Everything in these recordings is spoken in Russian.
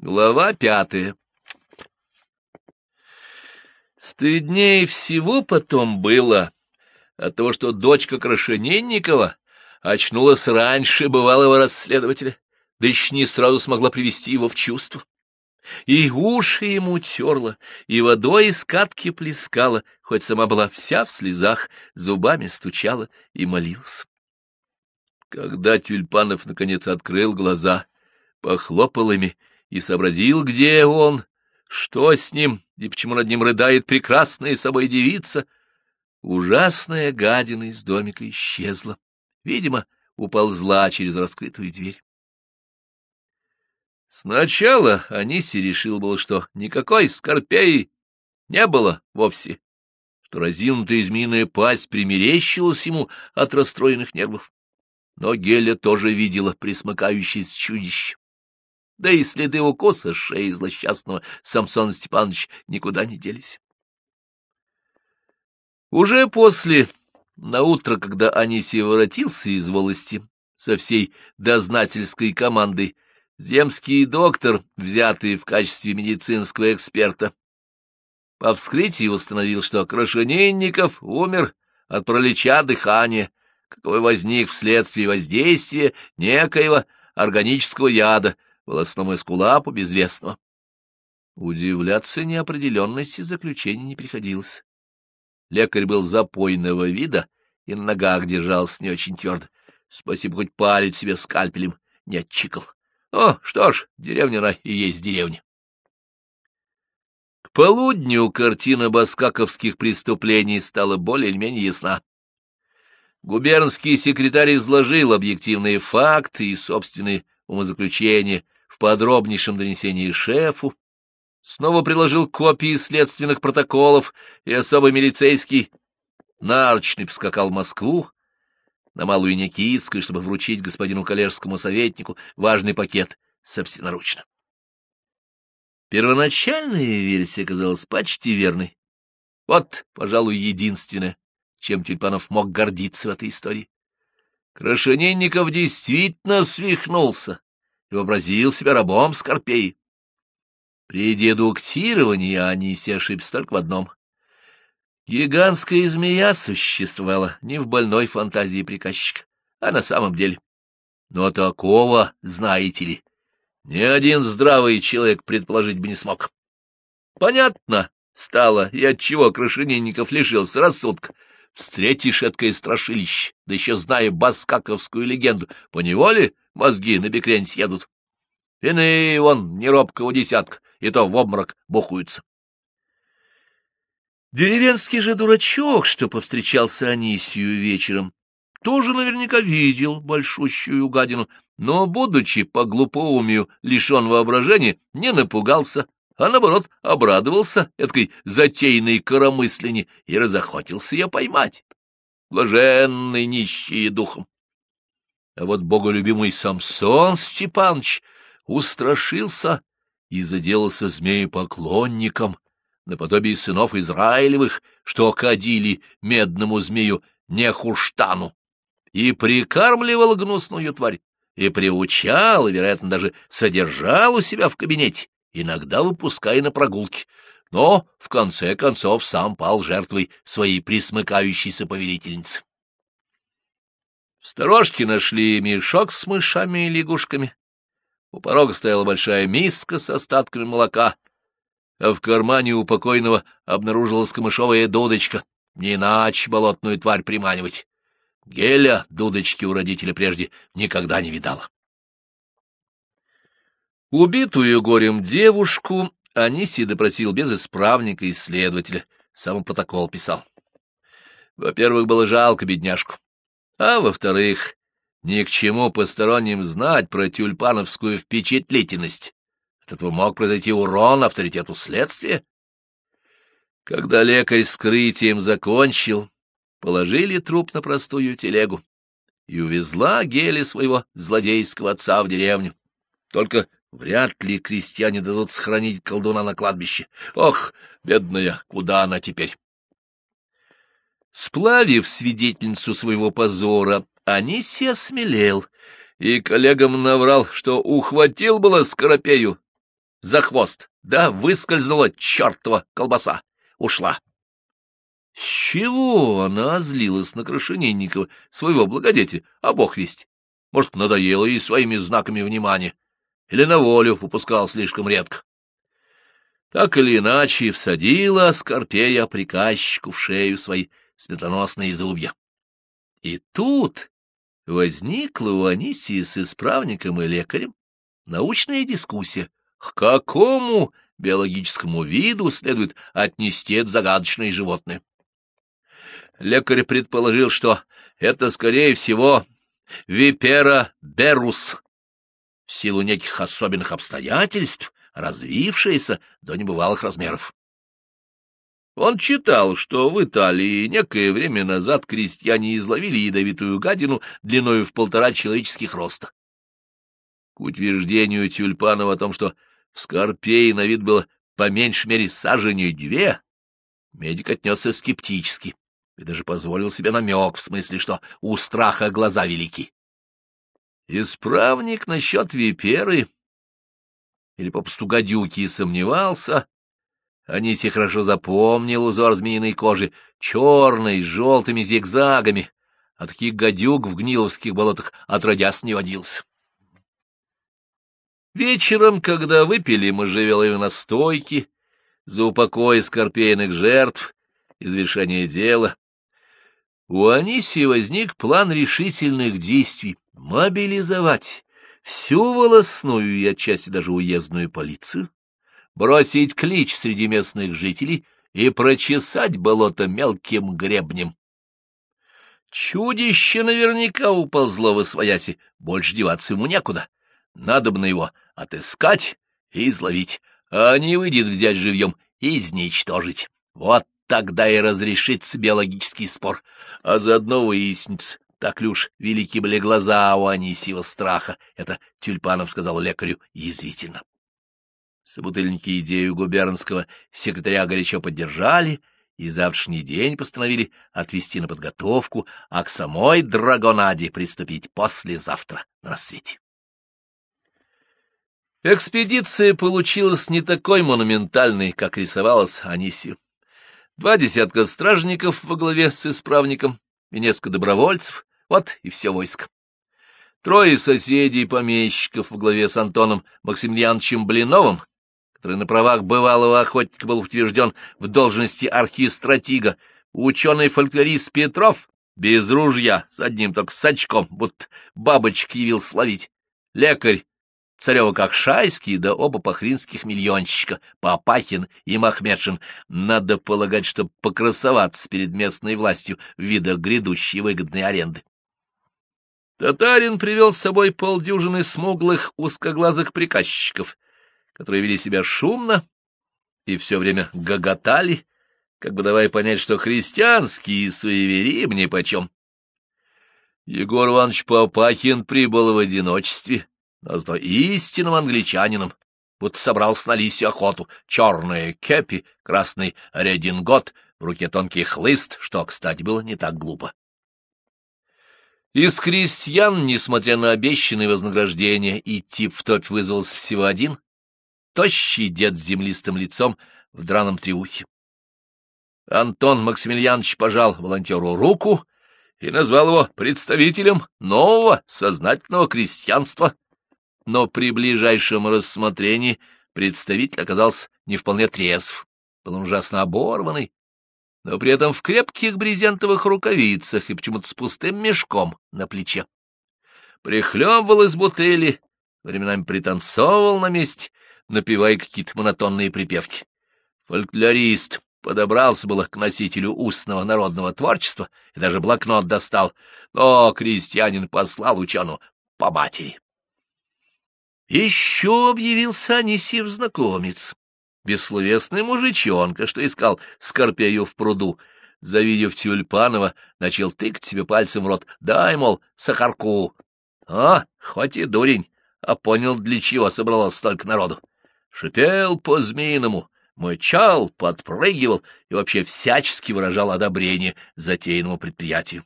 Глава пятая Стыднее всего потом было от того, что дочка Крашененникова очнулась раньше бывалого расследователя, да еще не сразу смогла привести его в чувство. И уши ему терла, и водой из катки плескала, хоть сама была вся в слезах, зубами стучала и молилась. Когда Тюльпанов наконец открыл глаза, похлопал ими и сообразил, где он, что с ним и почему над ним рыдает прекрасная собой девица, ужасная гадина из домика исчезла. Видимо, уползла через раскрытую дверь. Сначала Аниси решил был, что никакой скорпеи не было вовсе, что разинутая змеиная пасть примерещилась ему от расстроенных нервов. Но Геля тоже видела присмыкающееся чудище. Да и следы укуса шеи злосчастного Самсона Степановича никуда не делись. Уже после, на утро, когда Анисий воротился из волости со всей дознательской командой, земский доктор, взятый в качестве медицинского эксперта, по вскрытии установил, что Крашенинников умер от пролеча дыхания, какой возник вследствие воздействия некоего органического яда, волосному эскулапу безвестного. Удивляться неопределенности заключения не приходилось. Лекарь был запойного вида и на ногах держался не очень твердо. Спасибо, хоть палец себе скальпелем не отчикал. О, что ж, деревня она и есть деревня. К полудню картина баскаковских преступлений стала более или менее ясна. Губернский секретарь изложил объективные факты и собственные умозаключения подробнейшем донесении шефу, снова приложил копии следственных протоколов и особый милицейский нарочный поскакал в Москву, на Малую Никитскую, чтобы вручить господину коллежскому советнику важный пакет собственноручно. Первоначальная версия оказалась почти верной. Вот, пожалуй, единственное, чем Тюльпанов мог гордиться в этой истории. Крашенинников действительно свихнулся и вообразил себя рабом Скорпеи. При дедуктировании Аниси ошибся только в одном. Гигантская змея существовала не в больной фантазии приказчика, а на самом деле. Но такого, знаете ли, ни один здравый человек предположить бы не смог. Понятно стало, и отчего Крашенинников лишился рассудка. Встретишь эткое страшилище, да еще зная баскаковскую легенду, поневоле мозги на бекрень съедут. Иные вон неробкого десятка, и то в обморок бухаются. Деревенский же дурачок, что повстречался Анисию вечером, тоже наверняка видел большущую гадину, но, будучи по глупоумию лишен воображения, не напугался, а, наоборот, обрадовался этой затейной коромыслене и разохотился ее поймать. Блаженный нищий духом. А вот боголюбимый Самсон Степанович устрашился и заделался змеепоклонником, наподобие сынов Израилевых, что кадили медному змею Нехуштану, и прикармливал гнусную тварь, и приучал, и, вероятно, даже содержал у себя в кабинете, иногда выпуская на прогулки, но, в конце концов, сам пал жертвой своей присмыкающейся повелительницы. В сторожке нашли мешок с мышами и лягушками. У порога стояла большая миска с остатками молока, а в кармане у покойного обнаружилась камышовая дудочка, не иначе болотную тварь приманивать. Геля дудочки у родителя прежде никогда не видала. Убитую горем девушку Аниси допросил без исправника и следователя, сам протокол писал. Во-первых, было жалко бедняжку, а во-вторых, ни к чему посторонним знать про тюльпановскую впечатлительность. От этого мог произойти урон авторитету следствия. Когда лекарь с крытием закончил, положили труп на простую телегу и увезла Гели своего злодейского отца в деревню. Только вряд ли крестьяне дадут сохранить колдуна на кладбище. Ох, бедная, куда она теперь? Сплавив свидетельницу своего позора, Анисий осмелел и коллегам наврал, что ухватил было Скоропею, за хвост, да выскользнула чертова колбаса, ушла. С чего она озлилась на Крашенинникова, своего благодетеля, а бог весть? Может, надоело ей своими знаками внимания, или на волю выпускал слишком редко. Так или иначе, всадила Скорпея приказчику в шею свои светоносные зубья. И тут возникла у Анисии с исправником и лекарем научная дискуссия, к какому биологическому виду следует отнести это загадочное животное. Лекарь предположил, что это, скорее всего, випера берус, в силу неких особенных обстоятельств, развившаяся до небывалых размеров. Он читал, что в Италии некое время назад крестьяне изловили ядовитую гадину длиною в полтора человеческих роста. К утверждению Тюльпанова о том, что в Скорпее на вид было по меньшей мере саженью две, медик отнесся скептически и даже позволил себе намек в смысле, что у страха глаза велики. Исправник насчет виперы. Или попросту гадюки сомневался, Аниси хорошо запомнил узор змеиной кожи, черный, с желтыми зигзагами, а таких гадюк в гниловских болотах отродясь не водился. Вечером, когда выпили можжевелые настойки за упокой скорпейных жертв и завершение дела, у Анисии возник план решительных действий — мобилизовать всю волосную и отчасти даже уездную полицию, бросить клич среди местных жителей и прочесать болото мелким гребнем. Чудище наверняка уползло в освояси, больше деваться ему некуда. Надо бы на его отыскать и изловить, а не выйдет взять живьем и изничтожить. Вот тогда и разрешится биологический спор, а заодно выяснится, так ли уж велики были глаза у Анисьего страха, это Тюльпанов сказал лекарю язвительно. Собутыльники идею губернского секретаря горячо поддержали и завтрашний день постановили отвести на подготовку, а к самой Драгонаде приступить послезавтра на рассвете. Экспедиция получилась не такой монументальной, как рисовалась Анисию. Два десятка стражников во главе с исправником и несколько добровольцев, вот и все войско. Трое соседей помещиков во главе с Антоном Максимiliaновичем Блиновым который на правах бывалого охотника был утвержден в должности архистратига, ученый-фольклорист Петров, без ружья, с одним только сачком, будто бабочек явил словить, лекарь Царева как Шайский, да оба пахринских миллионщика, Папахин и Махмедшин, надо полагать, чтобы покрасоваться перед местной властью в видах грядущей выгодной аренды. Татарин привел с собой полдюжины смуглых узкоглазых приказчиков — которые вели себя шумно и все время гоготали, как бы давая понять, что христианские суеверия им нипочем. Егор Иванович Попахин прибыл в одиночестве, но зато истинным англичанином, будто собрался на лисью охоту, черные кепи, красный редингот, в руке тонкий хлыст, что, кстати, было не так глупо. Из крестьян, несмотря на обещанные вознаграждения, идти в топь вызвался всего один, тощий дед с землистым лицом в драном триухе. Антон Максимiliaнович пожал волонтеру руку и назвал его представителем нового сознательного крестьянства. Но при ближайшем рассмотрении представитель оказался не вполне трезв, был ужасно оборванный, но при этом в крепких брезентовых рукавицах и почему-то с пустым мешком на плече. Прихлебывал из бутыли, временами пританцовывал на месте напевая какие-то монотонные припевки. Фольклорист подобрался было к носителю устного народного творчества и даже блокнот достал, но крестьянин послал учену по матери. Еще объявился Анисьев знакомец, бессловесный мужичонка, что искал Скорпею в пруду. Завидев Тюльпанова, начал тыкать себе пальцем в рот. «Дай, мол, сахарку!» А, хоть и дурень, а понял, для чего собралось столько народу шипел по-змеиному, мычал, подпрыгивал и вообще всячески выражал одобрение затеянному предприятию.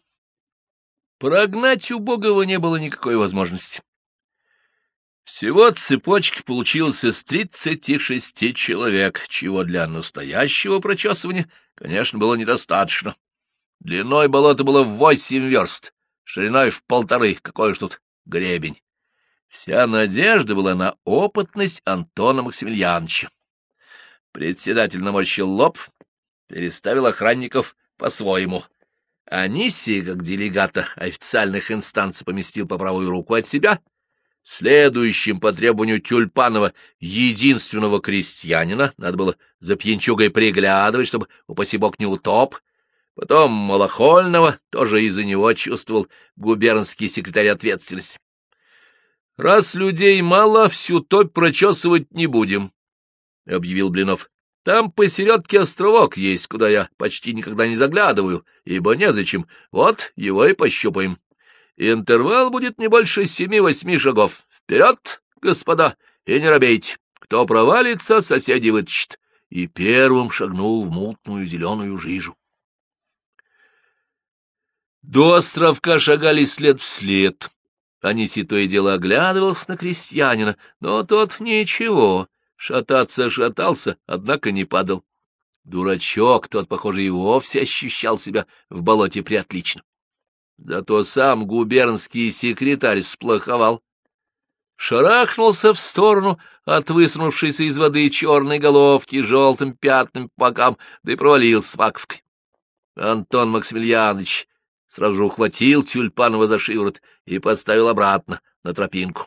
Прогнать убогого не было никакой возможности. Всего цепочки получилось из тридцати шести человек, чего для настоящего прочесывания, конечно, было недостаточно. Длиной болота было в восемь верст, шириной в полторы, какой ж тут гребень. Вся надежда была на опытность Антона Максимiliaновича. Председатель наморщил лоб, переставил охранников по-своему. Анисия, как делегата официальных инстанций, поместил по правую руку от себя, следующим по требованию Тюльпанова единственного крестьянина, надо было за пьянчугой приглядывать, чтобы, упаси бог, не утоп, потом Малохольного, тоже из-за него чувствовал губернский секретарь ответственность. Раз людей мало, всю топь прочесывать не будем, — объявил Блинов. — Там посередке островок есть, куда я почти никогда не заглядываю, ибо незачем. Вот его и пощупаем. Интервал будет не больше семи-восьми шагов. Вперед, господа, и не робейте. Кто провалится, соседи вытащит. И первым шагнул в мутную зеленую жижу. До островка шагали след в след. Аниси то и дело оглядывался на крестьянина, но тот ничего, шататься шатался, однако не падал. Дурачок тот, похоже, и вовсе ощущал себя в болоте приотлично. Зато сам губернский секретарь сплоховал. Шарахнулся в сторону от высунувшейся из воды черной головки желтым пятным бокам, да и провалился с маковкой. Антон Максимiliaнович сразу же ухватил Тюльпанова за шиворот и поставил обратно на тропинку.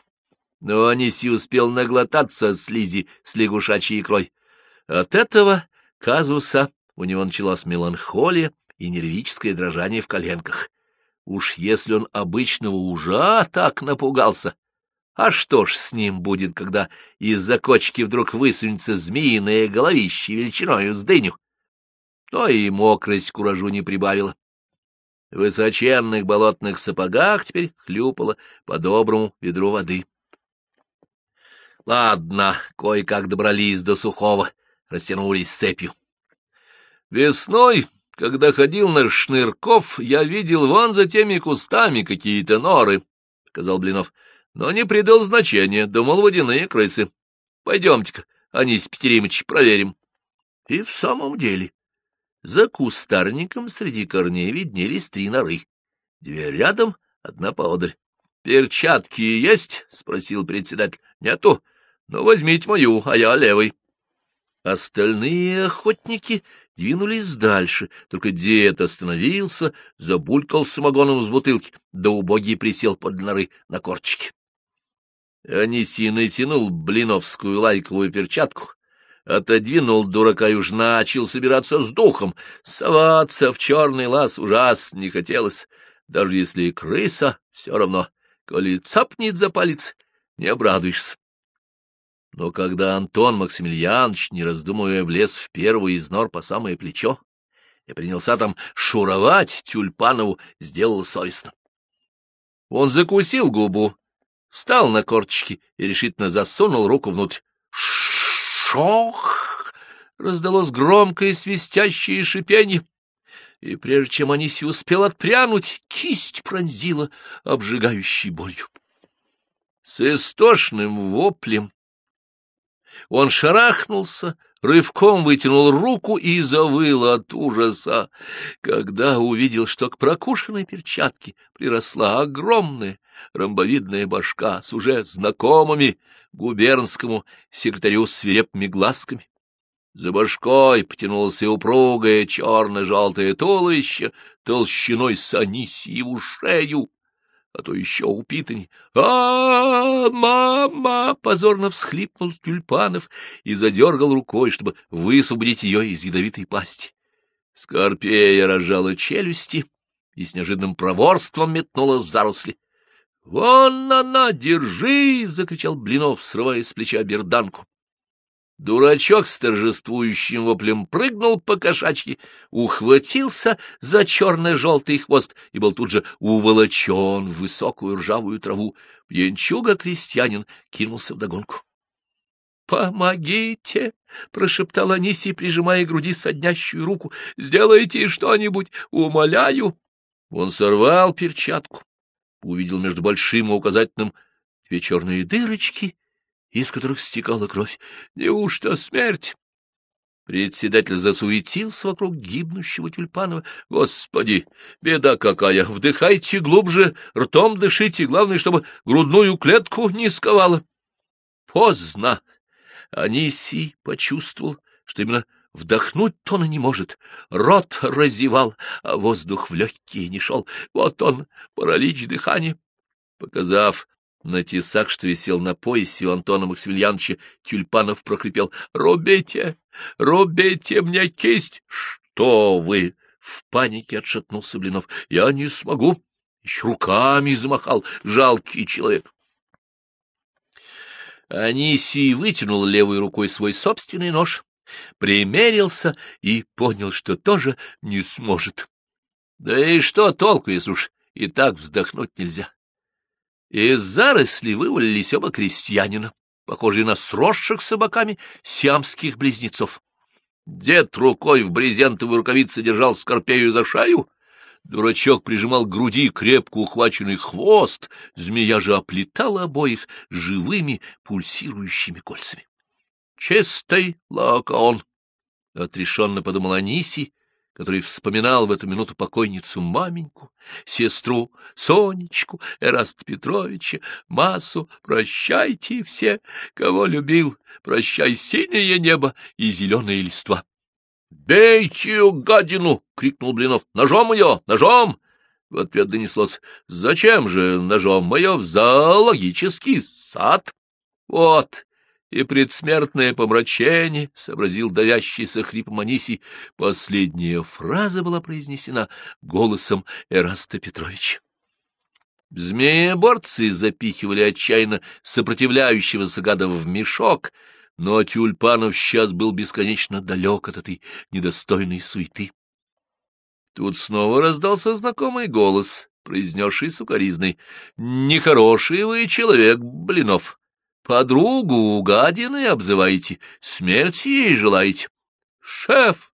Но Аниси успел наглотаться слизи с лягушачьей икрой. От этого казуса у него началась меланхолия и нервическое дрожание в коленках. Уж если он обычного ужа так напугался, а что ж с ним будет, когда из-за кочки вдруг высунется змеиное головище величиною с дыню? То и мокрость куражу не прибавила. В высоченных болотных сапогах теперь хлюпало по доброму ведру воды. Ладно, кое-как добрались до сухого, растянулись цепью. Весной, когда ходил на Шнырков, я видел вон за теми кустами какие-то норы, — сказал Блинов, — но не придал значения, думал, водяные крысы. Пойдемте-ка, Анись Петеримович, проверим. И в самом деле за кустарником среди корней виднелись три норы. Две рядом, одна поодаль. — Перчатки есть? — спросил председатель. — Нету. Ну, возьмите мою, а я левый. Остальные охотники двинулись дальше, только дед остановился, забулькал самогоном с бутылки, да убогий присел под норы на корчики. Аниси натянул блиновскую лайковую перчатку, отодвинул дурака и уж начал собираться с духом. Соваться в черный лаз ужасно не хотелось, даже если и крыса, все равно, коли цапнет за палец, не обрадуешься. Но когда Антон Максимiliaнович, не раздумывая, влез в первый из нор по самое плечо и принялся там шуровать, Тюльпанову сделал совестно. Он закусил губу, встал на корточки и решительно засунул руку внутрь. Шох! Раздалось громкое свистящее шипение, и прежде чем Аниси успел отпрянуть, кисть пронзила обжигающей болью. С истошным воплем он шарахнулся, рывком вытянул руку и завыл от ужаса, когда увидел, что к прокушенной перчатке приросла огромная ромбовидная башка с уже знакомыми губернскому секретарю свирепыми глазками. За башкой потянулось упругое черно-желтое туловище толщиной с анисиеву шею, а то еще упитанней. а, мама!» — позорно всхлипнул Тюльпанов и задергал рукой, чтобы высвободить ее из ядовитой пасти. Скорпея разжала челюсти и с неожиданным проворством метнулась в заросли. «Вон она, держи!» — закричал Блинов, срывая с плеча берданку. Дурачок с торжествующим воплем прыгнул по кошачьи, ухватился за черно-желтый хвост и был тут же уволочен в высокую ржавую траву. Пьянчуга-крестьянин кинулся вдогонку. — Помогите! — прошептал Анисий, прижимая к груди соднящую руку. — Сделайте что-нибудь, умоляю! Он сорвал перчатку, увидел между большим и указательным две черные дырочки, из которых стекала кровь. Неужто смерть? Председатель засуетился вокруг гибнущего Тюльпанова. Господи, беда какая! Вдыхайте глубже, ртом дышите, главное, чтобы грудную клетку не сковало. Поздно! Анисий почувствовал, что именно вдохнуть-то он не может. Рот разевал, а воздух в легкие не шел. Вот он, паралич дыхания. Показав на тесак, что висел на поясе у Антона Максимiliaновича, Тюльпанов прохрипел. — Рубите! Рубите мне кисть! — Что вы? — в панике отшатнулся Блинов. — Я не смогу. Еще руками замахал. Жалкий человек. Анисий вытянул левой рукой свой собственный нож, примерился и понял, что тоже не сможет. Да и что толку, если уж и так вздохнуть нельзя? Из зарослей вывалились оба крестьянина, похожие на сросших собаками сиамских близнецов. Дед рукой в брезентовой рукавице держал Скорпею за шею, дурачок прижимал к груди крепко ухваченный хвост, змея же оплетала обоих живыми пульсирующими кольцами. — Чистый лакон! — отрешенно подумал Аниси, который вспоминал в эту минуту покойницу маменьку, сестру Сонечку, Эраст Петровича, массу «Прощайте все, кого любил, прощай синее небо и зеленые листва». «Бейте гадину!» — крикнул Блинов. «Ножом ее! Ножом!» В ответ донеслось. «Зачем же ножом мое в зоологический сад?» «Вот, и предсмертное помрачение, — сообразил давящийся хрипом Анисий. Последняя фраза была произнесена голосом Эраста Петровича. Змееборцы запихивали отчаянно сопротивляющегося гада в мешок, но Тюльпанов сейчас был бесконечно далек от этой недостойной суеты. Тут снова раздался знакомый голос, произнесший сукоризный. — Нехороший вы человек, Блинов. Подругу гадиной обзываете, смерти ей желаете. — Шеф,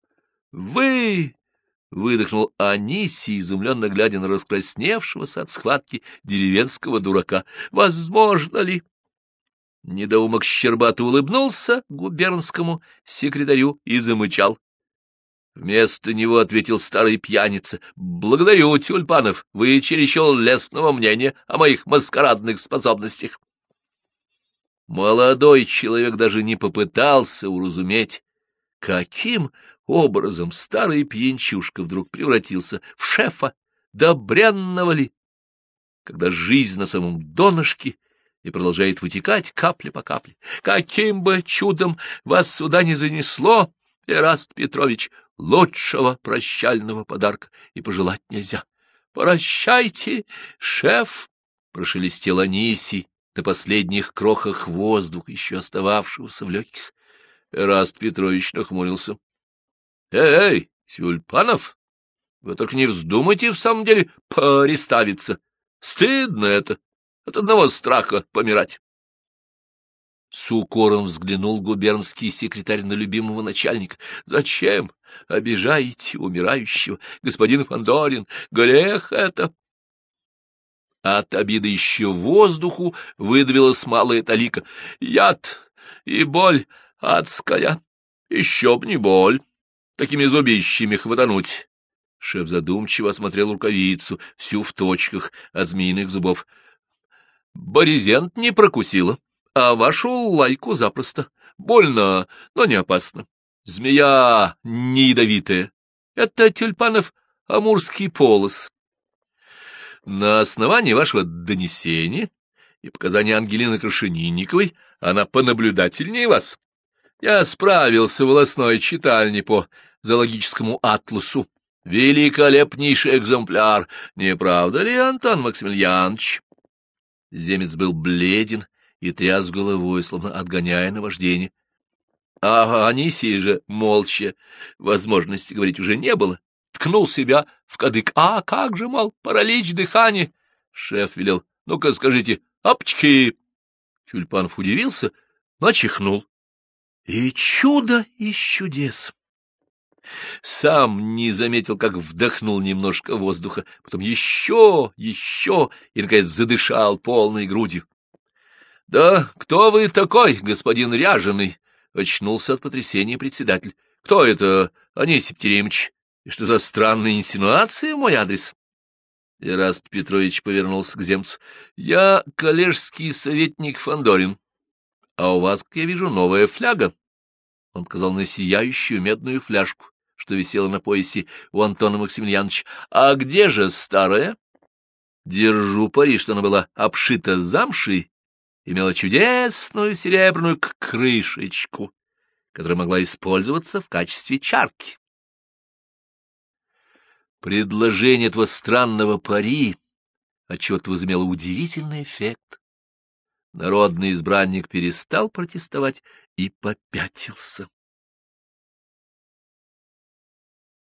вы! — выдохнул Аниси, изумленно глядя на раскрасневшегося от схватки деревенского дурака. — Возможно ли? Недоумок Щербат улыбнулся губернскому секретарю и замычал. Вместо него ответил старый пьяница. — Благодарю, Тюльпанов, вы чересчур лестного мнения о моих маскарадных способностях. Молодой человек даже не попытался уразуметь, каким образом старый пьянчушка вдруг превратился в шефа, да брянного ли, когда жизнь на самом донышке и продолжает вытекать капля по капле. Каким бы чудом вас сюда не занесло, Эраст Петрович, лучшего прощального подарка и пожелать нельзя. «Прощайте, шеф!» — прошелестел Анисий, на последних крохах воздуха, еще остававшегося в легких. Эраст Петрович нахмурился. — Эй, Тюльпанов, вы только не вздумайте в самом деле пореставиться. Стыдно это, от одного страха помирать. С укором взглянул губернский секретарь на любимого начальника. — Зачем обижаете умирающего, господин Фандорин? Грех это! От обиды еще воздуху выдавилась малая талика. Яд и боль адская. Еще б не боль. Такими зубищами хватануть. Шеф задумчиво осмотрел рукавицу, всю в точках от змеиных зубов. Борезент не прокусила, а вашу лайку запросто. Больно, но не опасно. Змея не ядовитая. Это тюльпанов амурский полос. На основании вашего донесения и показаний Ангелины Крашенинниковой она понаблюдательнее вас. Я справился в волосной читальне по зоологическому атласу. Великолепнейший экземпляр, не правда ли, Антон Максимiliaнович? Земец был бледен и тряс головой, словно отгоняя наваждение. А Анисия же молча, возможности говорить уже не было ткнул себя в кадык. А как же, мол, паралич дыхания? Шеф велел. Ну-ка, скажите, апчки. Тюльпанов удивился, но чихнул. И чудо из чудес! Сам не заметил, как вдохнул немножко воздуха, потом еще, еще, и, наконец, задышал полной грудью. — Да кто вы такой, господин Ряженый? — очнулся от потрясения председатель. — Кто это, Анисий Теремович? И что за странные инсинуации в мой адрес? Ираст Петрович повернулся к земцу. — Я коллежский советник Фандорин. А у вас, как я вижу, новая фляга. Он показал на сияющую медную фляжку, что висела на поясе у Антона Максимiliaновича. — А где же старая? Держу пари, что она была обшита замшей, имела чудесную серебряную крышечку, которая могла использоваться в качестве чарки. Предложение этого странного пари отчет возымело удивительный эффект. Народный избранник перестал протестовать и попятился.